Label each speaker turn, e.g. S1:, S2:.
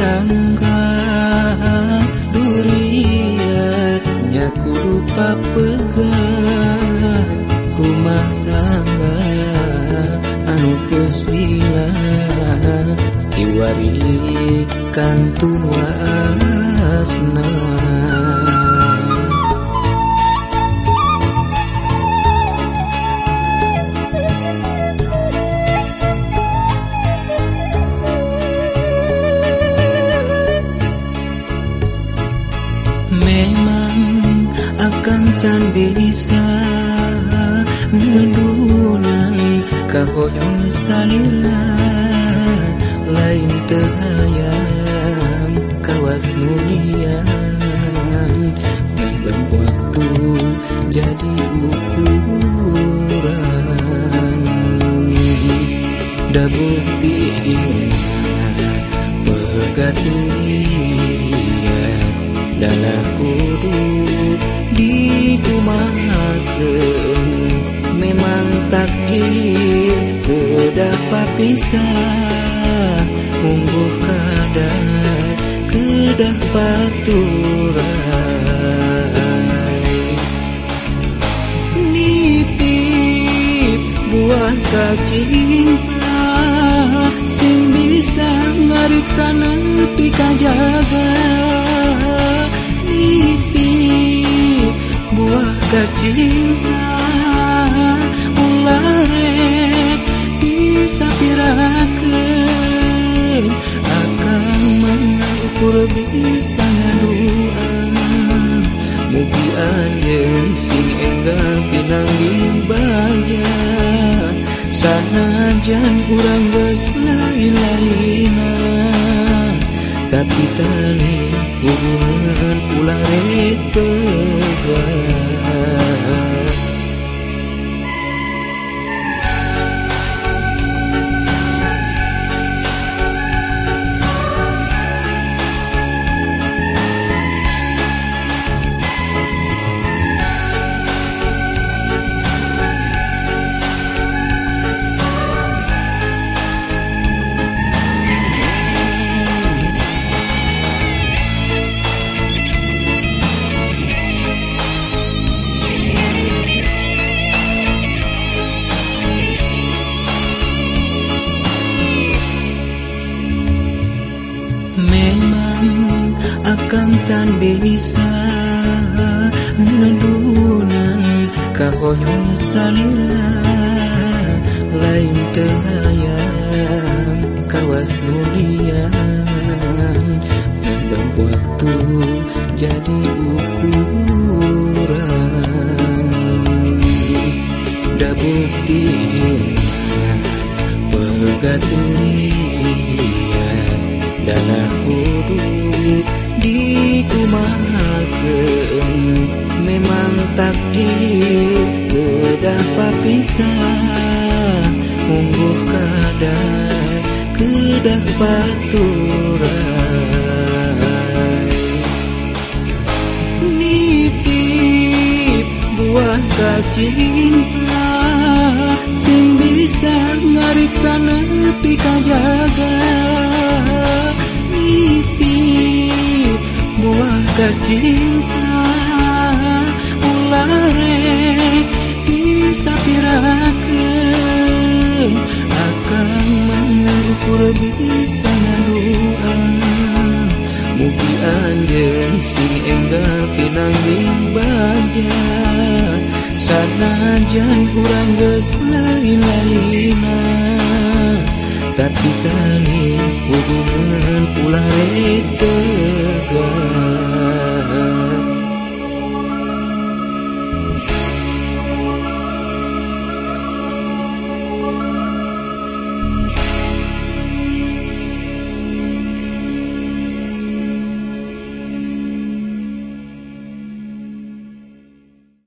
S1: sangga duriannya kudu papegan rumah tangga anu kesila. Kiwari kantun wasna kahoyo salira Lain tehayang kawas nulian Memang waktu jadi ukuran. Da bukti pegaturian dalam kudu dikumahakeun memang takdir kedapat pisah mungguh kadar kedah paturai nitip buah kacinta sing bisa ngariksa nepi kajaga. Nitip buah kacinta ularek disapirakeun akan mengukur bisa ngadua Mugi anjeun sing enggal pinanggi baja. Sanajan urang geus lain-laina. Tapi tali hubungan ulah rek pegang kahoyo salira Lain tehayang kawas nulian Memang waktu jadi ukuran. Da bukti pegaturian dana kudu dikumahakeun memang takdir kedah pisah. Mungguh kadar kedah paturai. Nitip buah kacinta sing bisa ngariksa nepi kajaga nitip buah kacinta ularek sapirakan akan menerukur bisa ngadua Mugi anjen sing enggal pinanggi baja Sanajan kurang geus lain-laina Tapi tali hubungan ulah rek